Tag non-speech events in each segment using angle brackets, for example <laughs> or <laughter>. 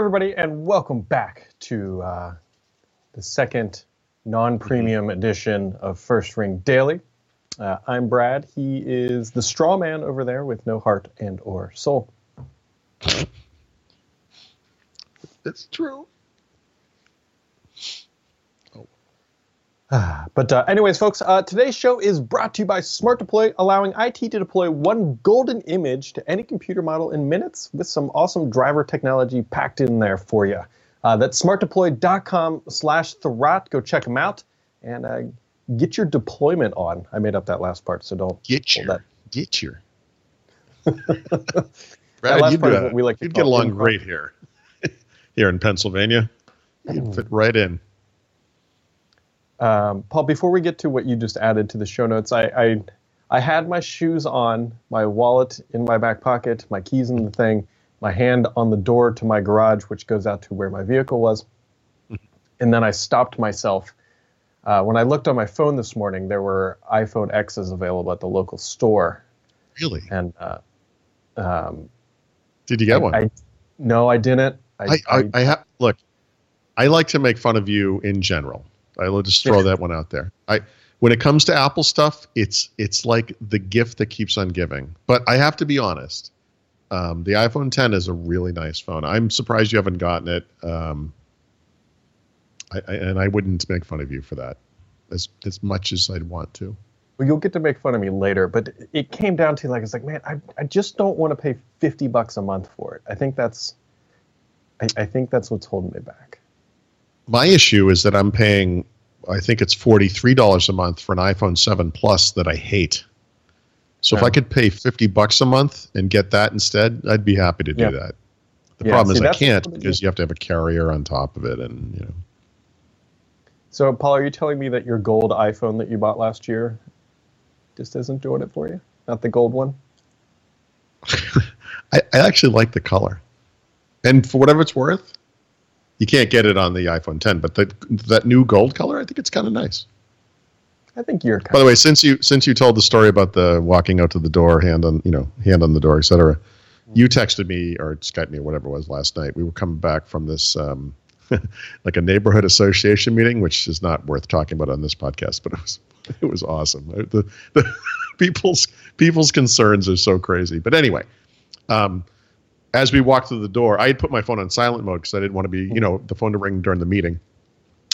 everybody, and welcome back to uh, the second non-premium Mm-hmm. edition of First Ring Daily. Uh, I'm Brad. He is the straw man over there with no heart and or soul. It's true. <sighs> But uh, anyways, folks, uh, today's show is brought to you by SmartDeploy, allowing IT to deploy one golden image to any computer model in minutes with some awesome driver technology packed in there for you. Uh, that's smartdeploy.com slash Thurrott. Go check them out and uh, get your deployment on. I made up that last part, so don't Get your. that. Get your. <laughs> Brad, last you'd, uh, like you'd get along great here. <laughs> here in Pennsylvania. You'd fit right in. Um, Paul, before we get to what you just added to the show notes, I, I I had my shoes on, my wallet in my back pocket, my keys in the thing, my hand on the door to my garage, which goes out to where my vehicle was, and then I stopped myself. Uh, when I looked on my phone this morning, there were iPhone X's available at the local store, Really? and uh, um, Did you get one? I, no, I didn't. I, I, I have look. I like to make fun of you in general. I will just throw that one out there. I when it comes to Apple stuff, it's it's like the gift that keeps on giving. But I have to be honest. Um, the iPhone 10 is a really nice phone. I'm surprised you haven't gotten it. Um, I, I, and I wouldn't make fun of you for that, as as much as I'd want to. Well, you'll get to make fun of me later, but it came down to like it's like, man, I, I just don't want to pay fifty bucks a month for it. I think that's, I, I think that's what's holding me back. My issue is that I'm paying, I think it's forty-three dollars a month for an iPhone Seven Plus that I hate. So if I could pay fifty bucks a month and get that instead, I'd be happy to do Yeah. that. The Yeah, problem see, is I can't because you have to have a carrier on top of it, and you know. So, Paul, are you telling me that your gold iPhone that you bought last year just isn't doing it for you? Not the gold one. <laughs> I, I actually like the color, and for whatever it's worth, you can't get it on the iPhone 10, but that that new gold color, I think it's kind of nice. I think you're. By the way, since you since you told the story about the walking out to the door, hand on you know hand on the door, etc., you texted me or Skyped me or whatever it was last night. We were coming back from this um, <laughs> like a neighborhood association meeting, which is not worth talking about on this podcast, but it was <laughs> it was awesome. The, the <laughs> people's people's concerns are so crazy. But anyway, um, as we walked through the door, I had put my phone on silent mode because I didn't want to be you know the phone to ring during the meeting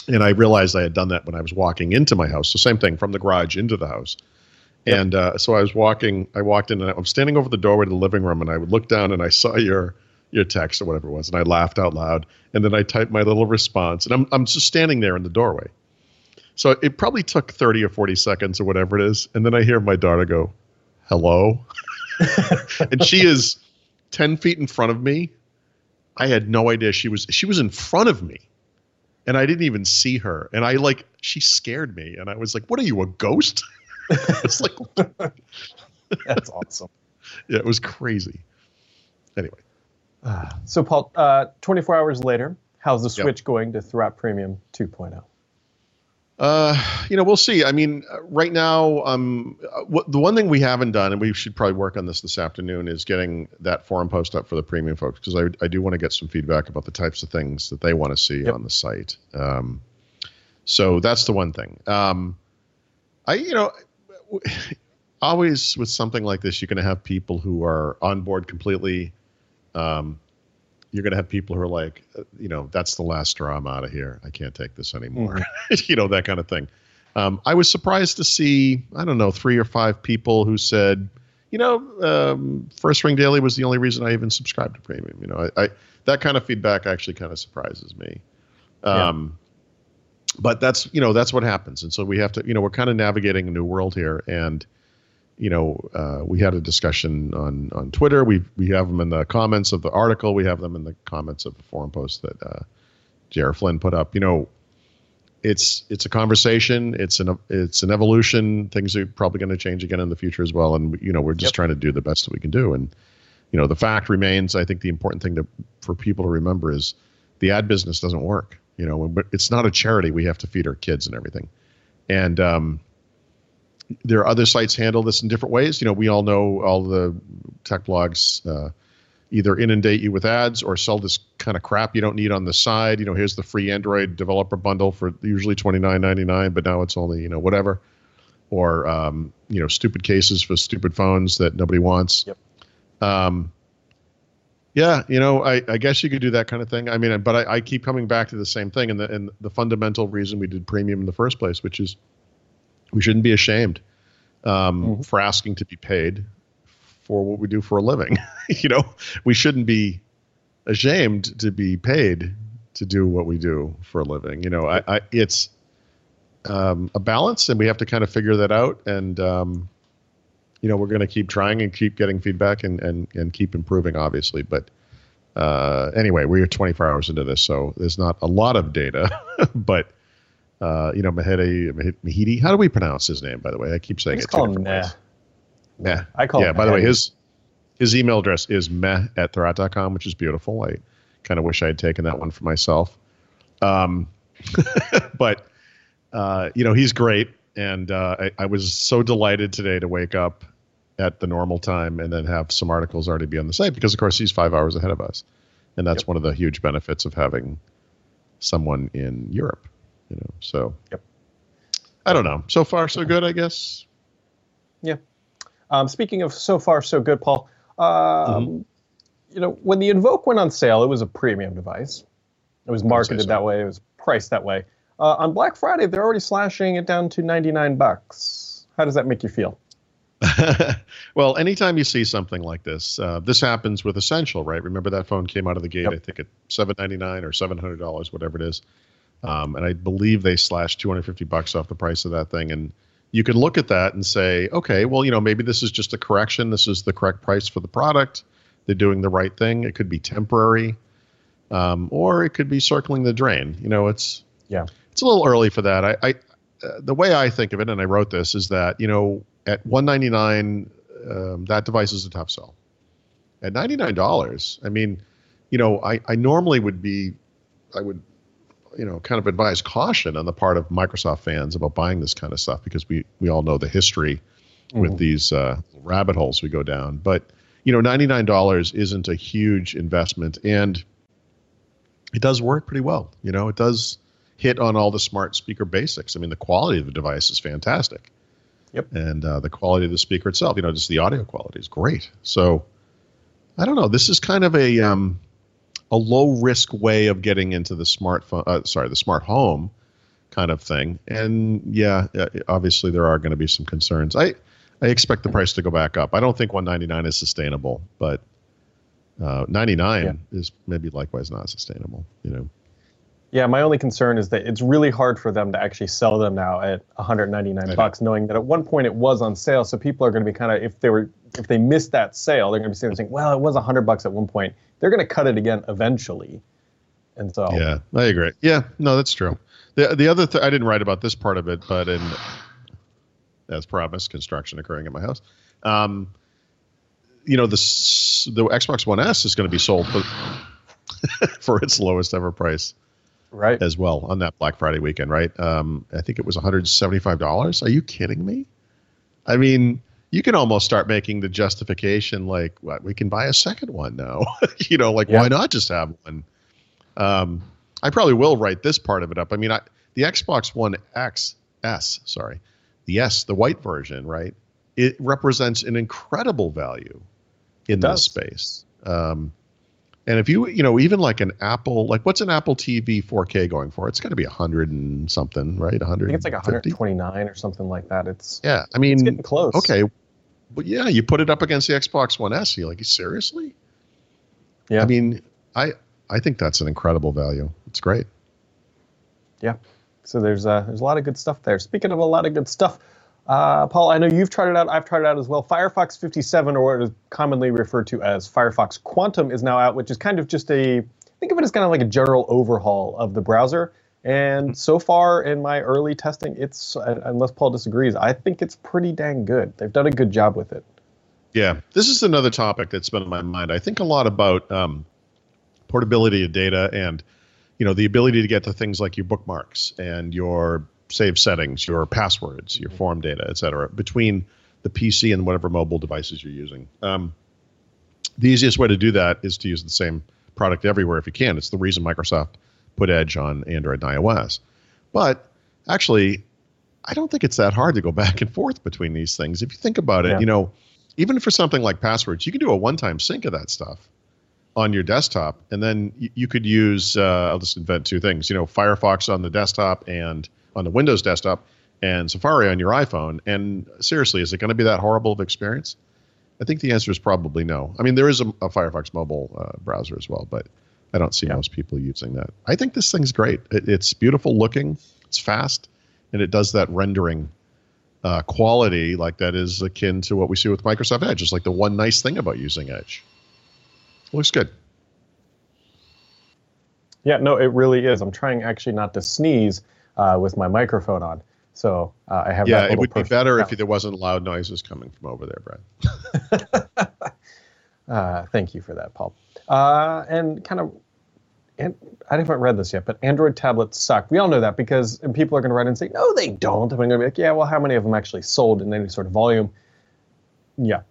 and I realized I had done that when I was walking into my house. So same thing from the garage into the house. And uh, so I was walking. I walked in, and I'm standing over the doorway to the living room, and I would look down, and I saw your your text or whatever it was, and I laughed out loud. And then I typed my little response, and I'm I'm just standing there in the doorway. So it probably took 30 or 40 seconds or whatever it is, and then I hear my daughter go, "Hello," <laughs> and she is 10 feet in front of me. I had no idea she was she was in front of me and I didn't even see her. And I like she scared me, and I was like, "What are you, a ghost?" <laughs> it's like, <laughs> That's awesome. <laughs> yeah, it was crazy. Anyway, So, Paul, uh, 24 hours later, how's the Yep. switch going to Thurrott Premium oh? 2.0? Uh, you know, we'll see. I mean, uh, right now, um, uh, what, the one thing we haven't done, and we should probably work on this this afternoon, is getting that forum post up for the premium folks because I I do want to get some feedback about the types of things that they want to see Yep. on the site. Um, so that's the one thing. Um, I you know. always with something like this, you're going to have people who are on board completely. Um, you're going to have people who are like, uh, you know, that's the last straw. I'm out of here. I can't take this anymore. <laughs> you know, that kind of thing. Um, I was surprised to see, I don't know, three or five people who said, you know, um, First Ring Daily was the only reason I even subscribed to Premium. You know, I, I that kind of feedback actually kind of surprises me. Yeah. Um, But that's you know that's what happens, and so we have to you know we're kind of navigating a new world here, and you know, uh, we had a discussion on on Twitter. We we have them in the comments of the article. We have them in the comments of the forum post that uh, J.R. Flynn put up. You know, it's it's a conversation. It's an it's an evolution. Things are probably going to change again in the future as well. And you know, we're just Yep. trying to do the best that we can do. And you know, the fact remains. I think the important thing to for people to remember is the ad business doesn't work. You know, but it's not a charity. We have to feed our kids and everything. And um, there are other sites handle this in different ways. You know, we all know all the tech blogs uh, either inundate you with ads or sell this kind of crap you don't need on the side. You know, here's the free Android developer bundle for usually twenty nine ninety nine, but now it's only you know whatever, or um, you know stupid cases for stupid phones that nobody wants. Yep. Um, yeah, you know, I, I guess you could do that kind of thing. I mean, but I, I keep coming back to the same thing, and the and the fundamental reason we did premium in the first place, which is we shouldn't be ashamed um, mm-hmm. for asking to be paid for what we do for a living. <laughs> you know, we shouldn't be ashamed to be paid to do what we do for a living. You know, I, I it's um, a balance, and we have to kind of figure that out. And um, you know, we're going to keep trying and keep getting feedback and and and keep improving, obviously. But uh, anyway, we are 24 hours into this, so there's not a lot of data, <laughs> but. Uh, you know, Mahedi, Mahidi. How do we pronounce his name, by the way? I keep saying I it. Call him nah. Meh. I call yeah. By the way, his his email address is meh at thurrott.com, which is beautiful. I kind of wish I had taken that one for myself. Um, <laughs> but uh, you know, he's great, and uh, I, I was so delighted today to wake up at the normal time and then have some articles already be on the site because, of course, he's five hours ahead of us, and that's yep. one of the huge benefits of having someone in Europe. You know, so yep. I don't know. So far, so good, I guess. Yeah. Um, speaking of so far so good, Paul, um, mm-hmm. you know when the Invoke went on sale, it was a premium device. It was marketed so. that way. It was priced that way. Uh, on Black Friday, they're already slashing it down to 99 bucks. How does that make you feel? <laughs> well, anytime you see something like this, uh, this happens with Essential, right? Remember that phone came out of the gate, yep. I think at 799 or $700, whatever it is. Um, and I believe they slashed 250 bucks off the price of that thing. And you can look at that and say, okay, well, you know, maybe this is just a correction. This is the correct price for the product. They're doing the right thing. It could be temporary, um, or it could be circling the drain. You know, it's yeah, it's a little early for that. I, I uh, the way I think of it, and I wrote this, is that you know, at 199, um, that device is a tough sell. At $99, I mean, you know, I, I normally would be, I would you know kind of advise caution on the part of Microsoft fans about buying this kind of stuff because we we all know the history mm-hmm. with these uh, rabbit holes we go down. But you know, ninety nine dollars isn't a huge investment, and it does work pretty well. You know, it does hit on all the smart speaker basics. I mean, the quality of the device is fantastic. Yep. And uh, the quality of the speaker itself, you know, just the audio quality is great. So I don't know. This is kind of a um, a low risk way of getting into the smartphone, uh, sorry, the smart home kind of thing. And yeah, obviously there are going to be some concerns. I I expect the price to go back up. I don't think 199 is sustainable, but uh, 99 yeah. is maybe likewise not sustainable. You know. Yeah, my only concern is that it's really hard for them to actually sell them now at 199 bucks, knowing that at one point it was on sale. So people are going to be kind of if they were if they missed that sale, they're going to be sitting there saying, "Well, it was 100 bucks at one point." They're going to cut it again eventually. And so yeah, I agree. Yeah, no, that's true. The the other th- I didn't write about this part of it, but in as promised, construction occurring at my house. Um, you know, the the Xbox One S is going to be sold for <laughs> for its lowest ever price, right? As well on that Black Friday weekend, right? Um, I think it was one hundred seventy five dollars. Are you kidding me? I mean, you can almost start making the justification like what we can buy a second one now. <laughs> You know like yeah. why not just have one? Um, i probably will write this part of it up. I mean I, the xbox one x s sorry the s the white version right it represents an incredible value in this space. Um, and if you, you know, even like an Apple, like what's an Apple TV 4K going for? It's got to be 100 and something, right? 100. I think it's like 129 or something like that. It's yeah. I mean, it's getting close. Okay, but yeah, you put it up against the Xbox One S. You're like, seriously? Yeah. I mean, I I think that's an incredible value. It's great. Yeah. So there's uh, there's a lot of good stuff there. Speaking of a lot of good stuff, uh, Paul, I know you've tried it out. I've tried it out as well. Firefox 57, or what is commonly referred to as Firefox Quantum, is now out, which is kind of just a think of it as kind of like a general overhaul of the browser. And so far in my early testing, it's unless Paul disagrees, I think it's pretty dang good. They've done a good job with it. Yeah, this is another topic that's been on my mind. I think a lot about um, portability of data and you know the ability to get to things like your bookmarks and your save settings, your passwords, your form data, et cetera, between the PC and whatever mobile devices you're using. Um, the easiest way to do that is to use the same product everywhere if you can. It's the reason Microsoft put Edge on Android and iOS. But actually, I don't think it's that hard to go <laughs> back and forth between these things. If you think about it, yeah. you know, even for something like passwords, you can do a one-time sync of that stuff on your desktop, and then you could use. Uh, I'll just invent two things. You know, Firefox on the desktop and on the Windows desktop, and Safari on your iPhone. And seriously, is it going to be that horrible of experience? I think the answer is probably no. I mean, there is a, a Firefox mobile uh, browser as well, but I don't see yeah. most people using that. I think this thing's great. It, it's beautiful looking, it's fast, and it does that rendering uh, quality like that is akin to what we see with Microsoft Edge. It's like the one nice thing about using Edge. It looks good. Yeah, no, it really is. I'm trying actually not to sneeze uh, with my microphone on. So uh, I have. Yeah, it would be better if there wasn't loud noises coming from over there, Brad. <laughs> <laughs> uh, thank you for that, Paul. Uh, and kind of, and I haven't read this yet, but Android tablets suck. We all know that because people are going to write and say, no, they don't. And I'm going to be like, yeah, well, how many of them actually sold in any sort of volume? Yeah.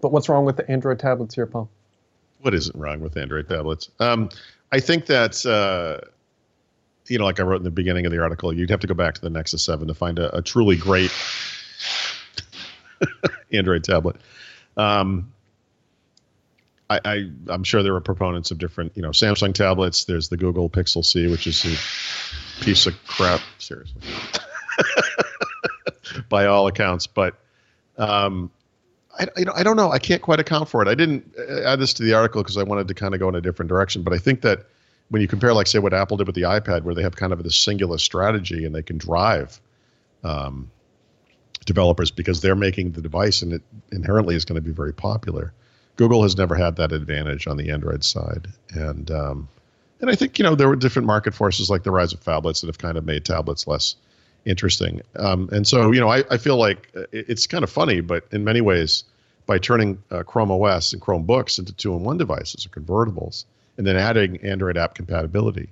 But what's wrong with the Android tablets here, Paul? What isn't wrong with Android tablets? Um, I think that uh, you know, like I wrote in the beginning of the article, you'd have to go back to the Nexus 7 to find a, a truly great <laughs> Android tablet. Um, I, I, am sure there are proponents of different, you know, Samsung tablets. There's the Google Pixel C, which is a piece of crap, seriously, <laughs> by all accounts. But um, I, you know, I don't know. I can't quite account for it. I didn't add this to the article because I wanted to kind of go in a different direction. But I think that when you compare, like, say, what Apple did with the iPad, where they have kind of this singular strategy and they can drive um, developers because they're making the device and it inherently is going to be very popular. Google has never had that advantage on the Android side, and um, and I think you know there were different market forces like the rise of phablets that have kind of made tablets less interesting. Um, and so you know I, I feel like it's kind of funny, but in many ways, by turning uh, Chrome OS and Chromebooks into two-in-one devices or convertibles, and then adding Android app compatibility,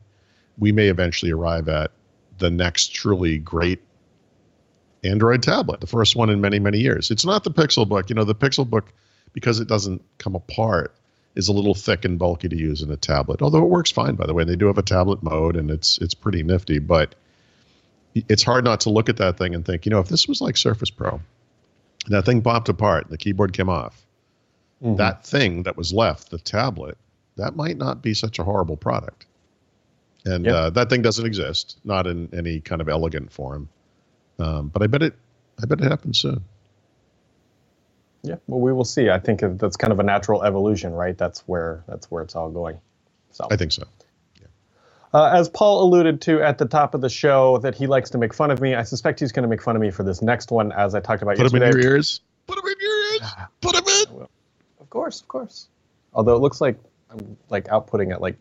we may eventually arrive at the next truly great Android tablet, the first one in many, many years. It's not the Pixelbook. You know, the Pixelbook, because it doesn't come apart, is a little thick and bulky to use in a tablet. Although it works fine, by the way. They do have a tablet mode, and it's it's pretty nifty. But it's hard not to look at that thing and think, you know, if this was like Surface Pro, that thing popped apart, the keyboard came off, mm-hmm. that thing that was left, the tablet, that might not be such a horrible product. And yep. uh, that thing doesn't exist, not in any kind of elegant form. Um, but I bet it, I bet it happens soon. Yeah, well, we will see. I think that's kind of a natural evolution, right? That's where that's where it's all going. So I think so. Uh, as Paul alluded to at the top of the show, that he likes to make fun of me. I suspect he's going to make fun of me for this next one, as I talked about Put yesterday. Put him in your ears. Put him in your ears. Put him in. Of course, of course. Although it looks like I'm like outputting at like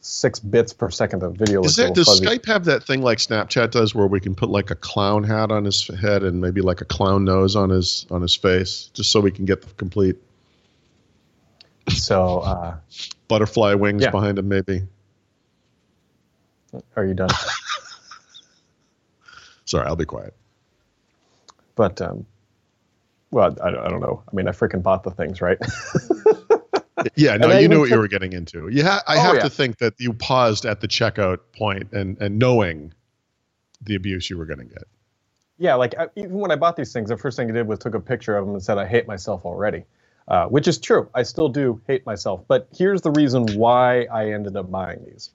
six bits per second. of video is there, does fuzzy. Skype have that thing like Snapchat does, where we can put like a clown hat on his head and maybe like a clown nose on his on his face, just so we can get the complete. So uh, butterfly wings yeah. behind him, maybe. Are you done? <laughs> Sorry, I'll be quiet. But um, well, I, I don't know. I mean, I freaking bought the things, right? <laughs> yeah, no, you knew what you were getting into. Yeah, I oh, have yeah. to think that you paused at the checkout point and and knowing the abuse you were going to get. Yeah, like I, even when I bought these things, the first thing I did was took a picture of them and said, "I hate myself already," uh, which is true. I still do hate myself, but here's the reason why I ended up buying these.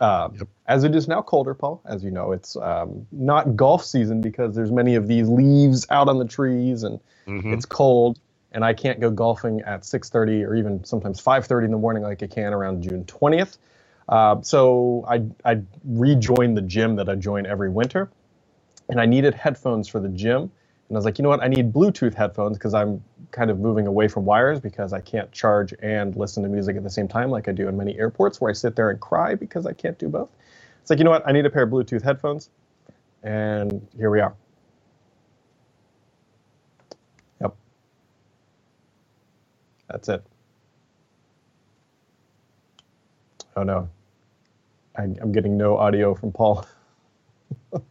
Um, yep. As it is now colder, Paul, as you know, it's um, not golf season because there's many of these leaves out on the trees and mm-hmm. it's cold and I can't go golfing at 6:30 or even sometimes 5:30 in the morning like I can around June 20th. Uh, so I I rejoined the gym that I join every winter, and I needed headphones for the gym. And I was like, you know what? I need Bluetooth headphones because I'm kind of moving away from wires because I can't charge and listen to music at the same time like I do in many airports where I sit there and cry because I can't do both. It's like, you know what? I need a pair of Bluetooth headphones. And here we are. That's it. Oh no. I, am getting no audio from Paul. <laughs>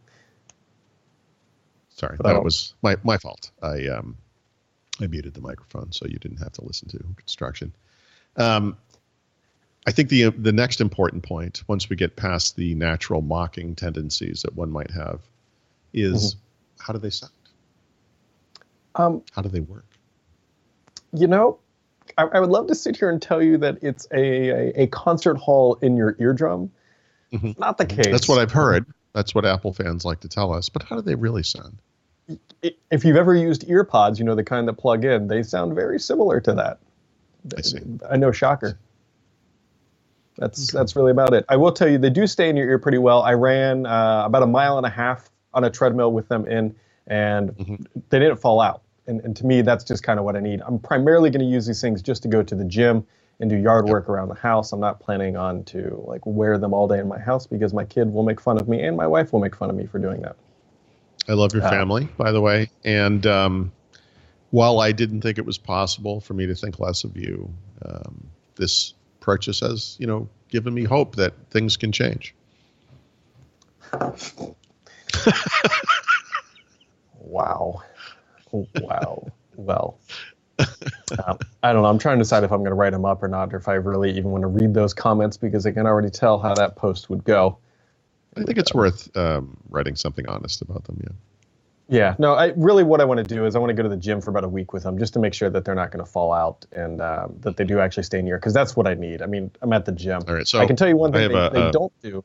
Sorry, that was my, my fault. I um I muted the microphone so you didn't have to listen to construction. Um, I think the the next important point, once we get past the natural mocking tendencies that one might have, is mm-hmm. how do they sound? Um, how do they work? You know, I, I, would love to sit here and tell you that it's a a, a concert hall in your eardrum. Mm-hmm. Not the case. That's what I've heard. That's what Apple fans like to tell us. But how do they really sound? If you've ever used earpods, you know the kind that plug in. They sound very similar to that. I see. I know, shocker. That's okay. that's really about it. I will tell you, they do stay in your ear pretty well. I ran uh, about a mile and a half on a treadmill with them in, and mm-hmm. they didn't fall out. And, and to me, that's just kind of what I need. I'm primarily going to use these things just to go to the gym and do yard work around the house. I'm not planning on to like wear them all day in my house because my kid will make fun of me and my wife will make fun of me for doing that. I love your uh, family, by the way. And um, while I didn't think it was possible for me to think less of you, um, this purchase has, you know, given me hope that things can change. <laughs> wow. Wow. Well, um, I don't know. I'm trying to decide if I'm going to write them up or not, or if I really even want to read those comments because I can already tell how that post would go. I think it's worth um, writing something honest about them. Yeah. Yeah. No. I really what I want to do is I want to go to the gym for about a week with them just to make sure that they're not going to fall out and um, that they do actually stay near because that's what I need. I mean, I'm at the gym. All right. So I can tell you one thing they, a, they don't do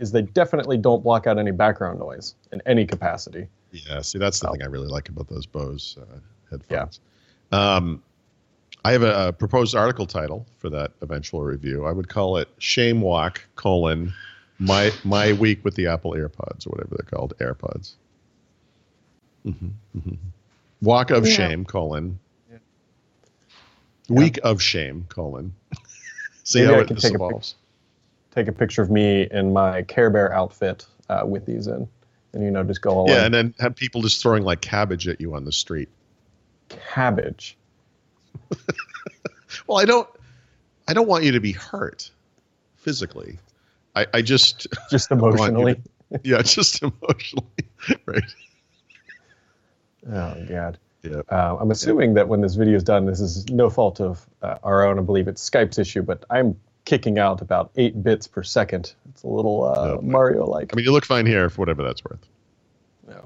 is they definitely don't block out any background noise in any capacity. Yeah. See, that's the oh. thing I really like about those Bose uh, headphones. Yeah. Um, I have a, a, proposed article title for that eventual review. I would call it "Shame Walk: colon my my week with the Apple AirPods or whatever they're called, AirPods." Mm-hmm, mm-hmm. Walk of yeah. shame: colon yeah. week yeah. of shame: colon. <laughs> See Maybe how I it take evolves. Take a picture of me in my Care Bear outfit uh, with these in, and you know just go all yeah, in. and then have people just throwing like cabbage at you on the street cabbage. <laughs> well, I don't. I don't want you to be hurt physically. I, I just <laughs> just emotionally. To, <laughs> yeah, just emotionally, right? Oh God. Yeah. Uh, I'm assuming that when this video is done, this is no fault of uh, our own. I believe it's Skype's issue, but I'm kicking out about eight bits per second. It's a little uh, oh, Mario-like. I mean, you look fine here for whatever that's worth. Yeah,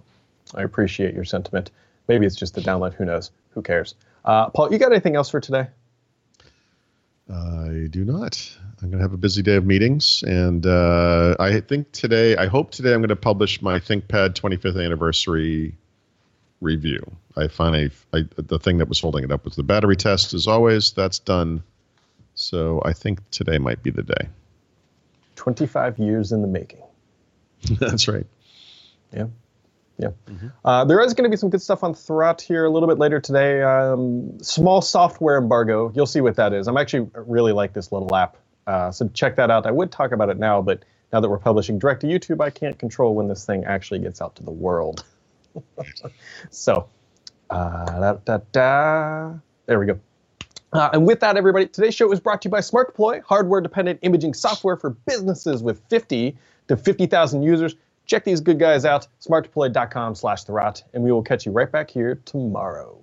I appreciate your sentiment. Maybe it's just the download. Who knows? Who cares? Uh, Paul, you got anything else for today? I do not. I'm going to have a busy day of meetings, and uh, I think today, I hope today, I'm going to publish my ThinkPad 25th anniversary review. I finally, I, the thing that was holding it up was the battery test. As always, that's done. So I think today might be the day. 25 years in the making. <laughs> that's right. Yeah. Yeah. Mm-hmm. Uh, there is going to be some good stuff on Thurrott here a little bit later today. Um, small software embargo. You'll see what that is. I'm actually really like this little app. Uh, so check that out. I would talk about it now, but now that we're publishing direct to YouTube, I can't control when this thing actually gets out to the world. <laughs> so, uh, da, da, da. there we go. Uh, and with that, everybody, today's show is brought to you by SmartDeploy, hardware-dependent imaging software for businesses with 50 to 50,000 users. Check these good guys out, smartdeploy.com slash Thurrott, and we will catch you right back here tomorrow.